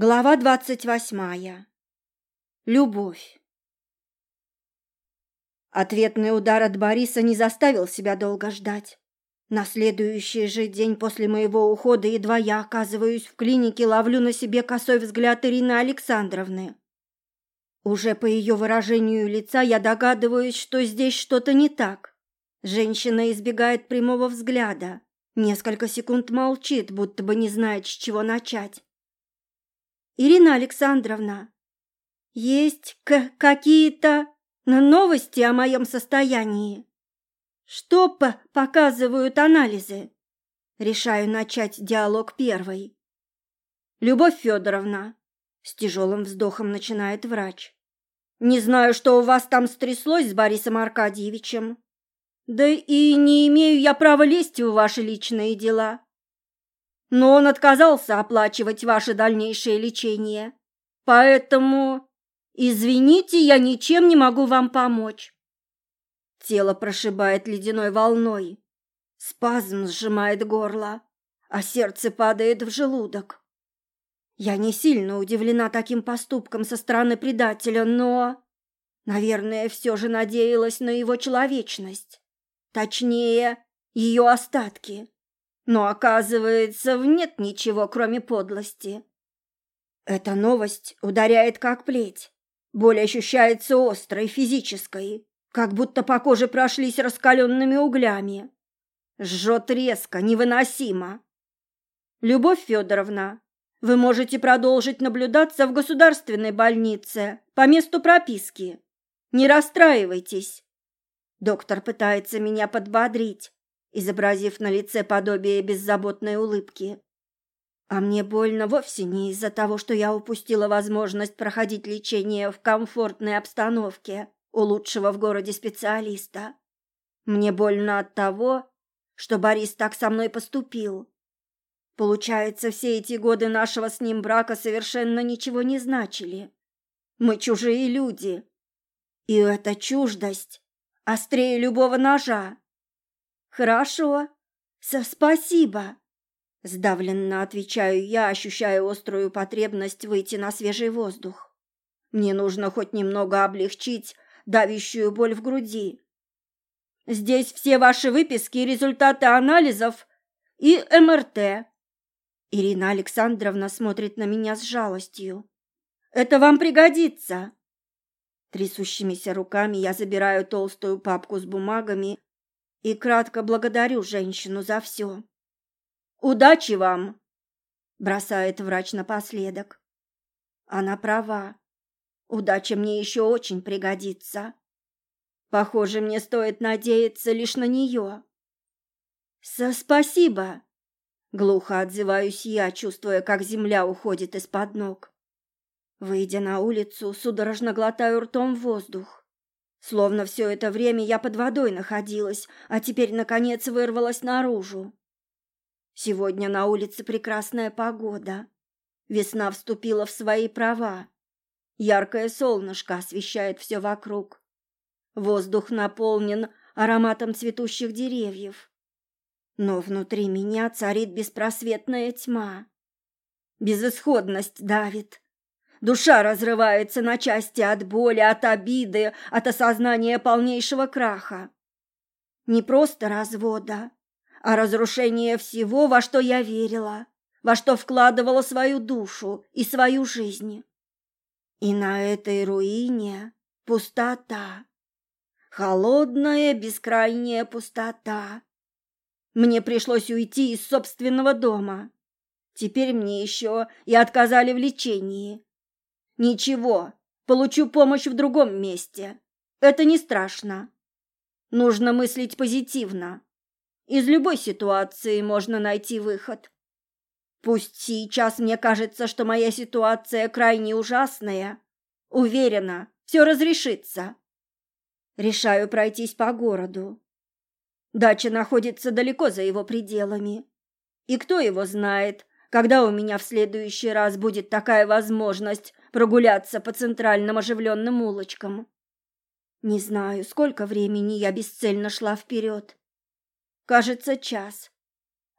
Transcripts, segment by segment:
Глава двадцать восьмая. Любовь. Ответный удар от Бориса не заставил себя долго ждать. На следующий же день после моего ухода едва я оказываюсь в клинике, ловлю на себе косой взгляд Ирины Александровны. Уже по ее выражению лица я догадываюсь, что здесь что-то не так. Женщина избегает прямого взгляда, несколько секунд молчит, будто бы не знает, с чего начать. Ирина Александровна, есть какие-то новости о моем состоянии? Что по показывают анализы? Решаю начать диалог первой. Любовь Федоровна, с тяжелым вздохом начинает врач. Не знаю, что у вас там стряслось с Борисом Аркадьевичем. Да и не имею я права лезть в ваши личные дела но он отказался оплачивать ваше дальнейшее лечение. Поэтому, извините, я ничем не могу вам помочь. Тело прошибает ледяной волной. Спазм сжимает горло, а сердце падает в желудок. Я не сильно удивлена таким поступком со стороны предателя, но, наверное, все же надеялась на его человечность. Точнее, ее остатки. Но, оказывается, в нет ничего, кроме подлости. Эта новость ударяет как плеть. Боль ощущается острой, физической, как будто по коже прошлись раскаленными углями. Жжет резко, невыносимо. Любовь Федоровна, вы можете продолжить наблюдаться в государственной больнице по месту прописки. Не расстраивайтесь. Доктор пытается меня подбодрить, изобразив на лице подобие беззаботной улыбки. А мне больно вовсе не из-за того, что я упустила возможность проходить лечение в комфортной обстановке у лучшего в городе специалиста. Мне больно от того, что Борис так со мной поступил. Получается, все эти годы нашего с ним брака совершенно ничего не значили. Мы чужие люди. И эта чуждость острее любого ножа. Хорошо. С спасибо. Сдавленно отвечаю я, ощущая острую потребность выйти на свежий воздух. Мне нужно хоть немного облегчить давящую боль в груди. Здесь все ваши выписки, результаты анализов и МРТ. Ирина Александровна смотрит на меня с жалостью. Это вам пригодится. Трясущимися руками я забираю толстую папку с бумагами и кратко благодарю женщину за все. «Удачи вам!» – бросает врач напоследок. Она права. Удача мне еще очень пригодится. Похоже, мне стоит надеяться лишь на нее. «Со спасибо!» – глухо отзываюсь я, чувствуя, как земля уходит из-под ног. Выйдя на улицу, судорожно глотаю ртом воздух. Словно все это время я под водой находилась, а теперь, наконец, вырвалась наружу. Сегодня на улице прекрасная погода. Весна вступила в свои права. Яркое солнышко освещает все вокруг. Воздух наполнен ароматом цветущих деревьев. Но внутри меня царит беспросветная тьма. Безысходность давит. Душа разрывается на части от боли, от обиды, от осознания полнейшего краха. Не просто развода, а разрушение всего, во что я верила, во что вкладывала свою душу и свою жизнь. И на этой руине пустота, холодная бескрайняя пустота. Мне пришлось уйти из собственного дома. Теперь мне еще и отказали в лечении. Ничего, получу помощь в другом месте. Это не страшно. Нужно мыслить позитивно. Из любой ситуации можно найти выход. Пусть сейчас мне кажется, что моя ситуация крайне ужасная, уверена, все разрешится. Решаю пройтись по городу. Дача находится далеко за его пределами. И кто его знает, когда у меня в следующий раз будет такая возможность прогуляться по центральным оживленным улочкам. Не знаю, сколько времени я бесцельно шла вперед. Кажется, час.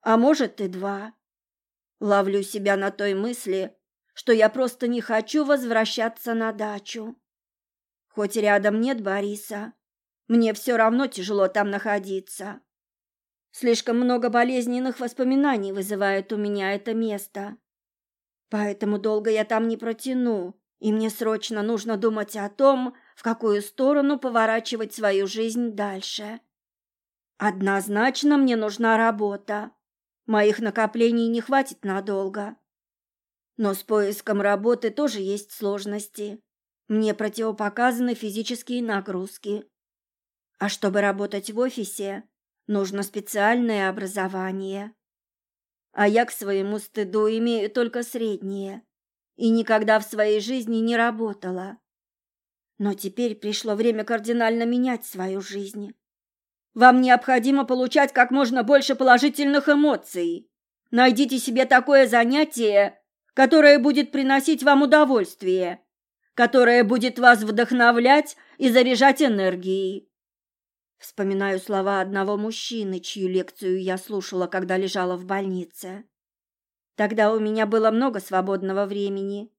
А может и два. Ловлю себя на той мысли, что я просто не хочу возвращаться на дачу. Хоть рядом нет Бориса, мне все равно тяжело там находиться. Слишком много болезненных воспоминаний вызывает у меня это место. Поэтому долго я там не протяну, и мне срочно нужно думать о том, в какую сторону поворачивать свою жизнь дальше. Однозначно мне нужна работа. Моих накоплений не хватит надолго. Но с поиском работы тоже есть сложности. Мне противопоказаны физические нагрузки. А чтобы работать в офисе, нужно специальное образование. А я к своему стыду имею только среднее и никогда в своей жизни не работала. Но теперь пришло время кардинально менять свою жизнь. Вам необходимо получать как можно больше положительных эмоций. Найдите себе такое занятие, которое будет приносить вам удовольствие, которое будет вас вдохновлять и заряжать энергией. Вспоминаю слова одного мужчины, чью лекцию я слушала, когда лежала в больнице. Тогда у меня было много свободного времени,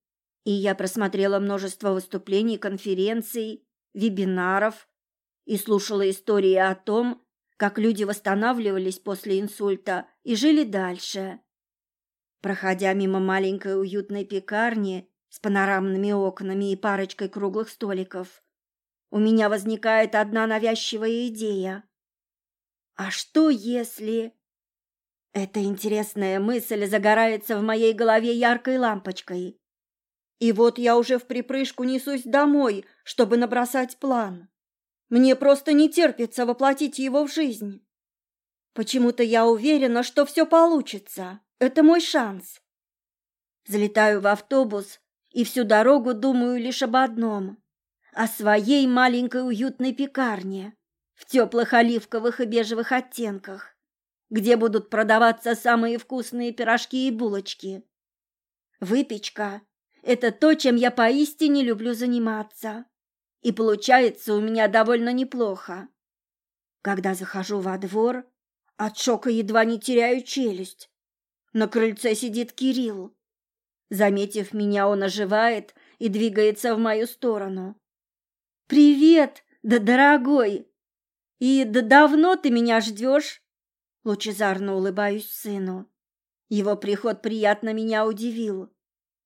и я просмотрела множество выступлений, конференций, вебинаров и слушала истории о том, как люди восстанавливались после инсульта и жили дальше. Проходя мимо маленькой уютной пекарни с панорамными окнами и парочкой круглых столиков, у меня возникает одна навязчивая идея. А что если... Эта интересная мысль загорается в моей голове яркой лампочкой. И вот я уже в припрыжку несусь домой, чтобы набросать план. Мне просто не терпится воплотить его в жизнь. Почему-то я уверена, что все получится. Это мой шанс. Залетаю в автобус и всю дорогу думаю лишь об одном – о своей маленькой уютной пекарне в теплых оливковых и бежевых оттенках, где будут продаваться самые вкусные пирожки и булочки. Выпечка – это то, чем я поистине люблю заниматься и получается у меня довольно неплохо. Когда захожу во двор, от шока едва не теряю челюсть. На крыльце сидит Кирилл. Заметив меня, он оживает и двигается в мою сторону. «Привет, да дорогой! И да давно ты меня ждешь?» Лучезарно улыбаюсь сыну. Его приход приятно меня удивил.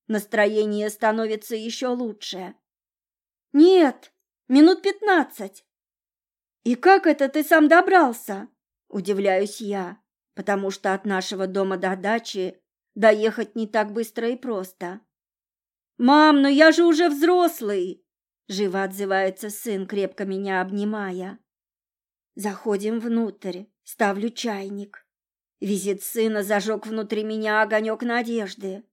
Настроение становится еще лучше. Нет, минут пятнадцать. И как это ты сам добрался? Удивляюсь я, потому что от нашего дома до дачи доехать не так быстро и просто. Мам, но я же уже взрослый, живо отзывается сын, крепко меня обнимая. Заходим внутрь, ставлю чайник. Визит сына зажег внутри меня огонек надежды.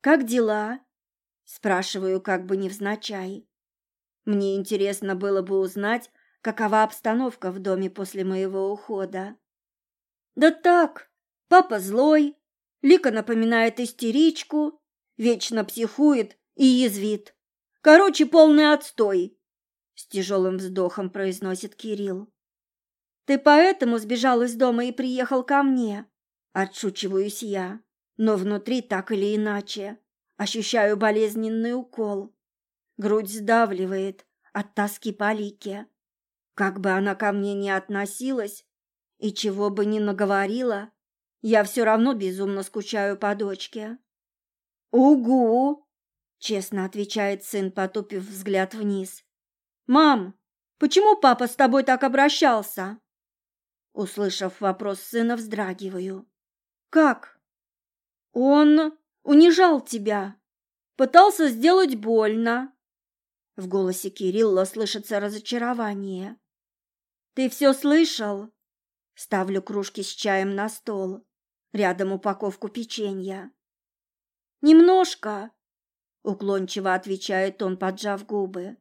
«Как дела?» – спрашиваю как бы невзначай. Мне интересно было бы узнать, какова обстановка в доме после моего ухода. Да так, папа злой, Лика напоминает истеричку, вечно психует и язвит. Короче, полный отстой, с тяжелым вздохом произносит Кирилл. Ты поэтому сбежал из дома и приехал ко мне, отшучиваюсь я, но внутри так или иначе ощущаю болезненный укол. Грудь сдавливает от тоски по Лике. Как бы она ко мне ни относилась и чего бы ни наговорила, я все равно безумно скучаю по дочке. «Угу!» — честно отвечает сын, потупив взгляд вниз. «Мам, почему папа с тобой так обращался?» Услышав вопрос сына, вздрагиваю. «Как?» «Он унижал тебя, пытался сделать больно, в голосе Кирилла слышится разочарование. «Ты все слышал?» Ставлю кружки с чаем на стол. Рядом упаковку печенья. «Немножко», — уклончиво отвечает он, поджав губы.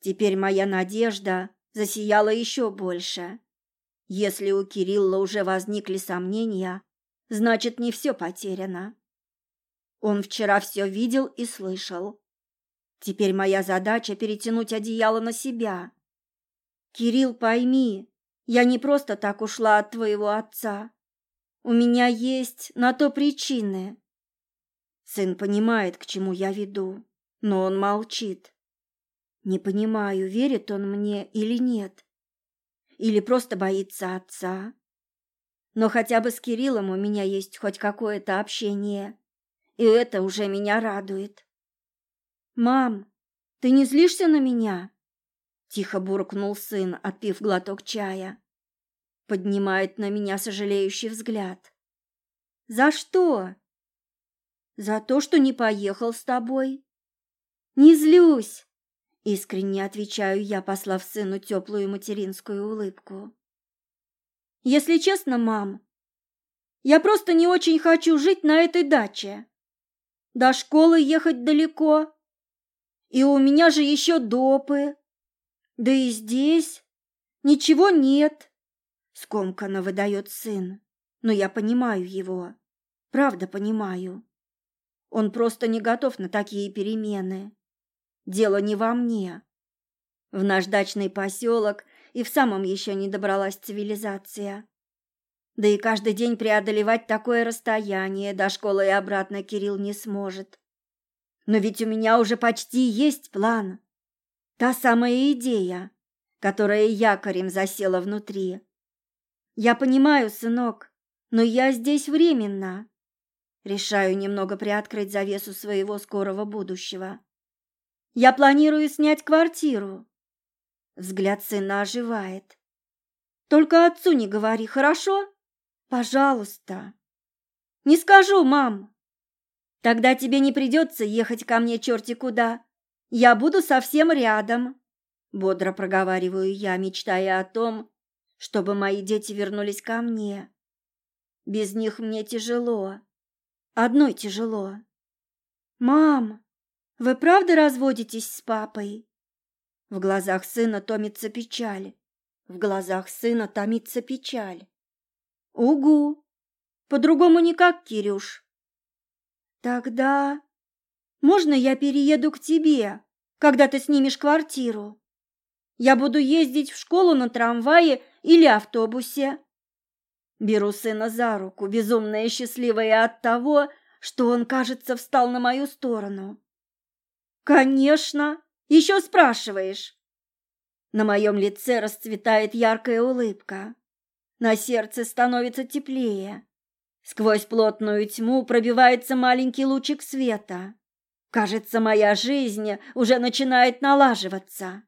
Теперь моя надежда засияла еще больше. Если у Кирилла уже возникли сомнения, значит, не все потеряно. Он вчера все видел и слышал. Теперь моя задача перетянуть одеяло на себя. Кирилл, пойми, я не просто так ушла от твоего отца. У меня есть на то причины. Сын понимает, к чему я веду, но он молчит. Не понимаю, верит он мне или нет. Или просто боится отца. Но хотя бы с Кириллом у меня есть хоть какое-то общение, и это уже меня радует. «Мам, ты не злишься на меня?» Тихо буркнул сын, отпив глоток чая. Поднимает на меня сожалеющий взгляд. «За что?» «За то, что не поехал с тобой». «Не злюсь!» Искренне отвечаю я, послав сыну теплую материнскую улыбку. «Если честно, мам, я просто не очень хочу жить на этой даче. До школы ехать далеко, и у меня же еще допы. Да и здесь ничего нет», — скомканно выдает сын, но я понимаю его, правда понимаю. Он просто не готов на такие перемены. Дело не во мне. В наш дачный поселок и в самом еще не добралась цивилизация. Да и каждый день преодолевать такое расстояние до школы и обратно Кирилл не сможет. Но ведь у меня уже почти есть план. Та самая идея, которая якорем засела внутри. Я понимаю, сынок, но я здесь временно. Решаю немного приоткрыть завесу своего скорого будущего. Я планирую снять квартиру. Взгляд сына оживает. Только отцу не говори, хорошо? Пожалуйста. Не скажу, мам. Тогда тебе не придется ехать ко мне черти куда. Я буду совсем рядом. Бодро проговариваю я, мечтая о том, чтобы мои дети вернулись ко мне. Без них мне тяжело. Одной тяжело. «Мам, вы правда разводитесь с папой?» В глазах сына томится печаль. В глазах сына томится печаль. «Угу! По-другому никак, Кирюш!» «Тогда можно я перееду к тебе, когда ты снимешь квартиру? Я буду ездить в школу на трамвае или автобусе. Беру сына за руку, безумная и счастливая от того, что он, кажется, встал на мою сторону. «Конечно! Еще спрашиваешь!» На моем лице расцветает яркая улыбка. На сердце становится теплее. Сквозь плотную тьму пробивается маленький лучик света. Кажется, моя жизнь уже начинает налаживаться.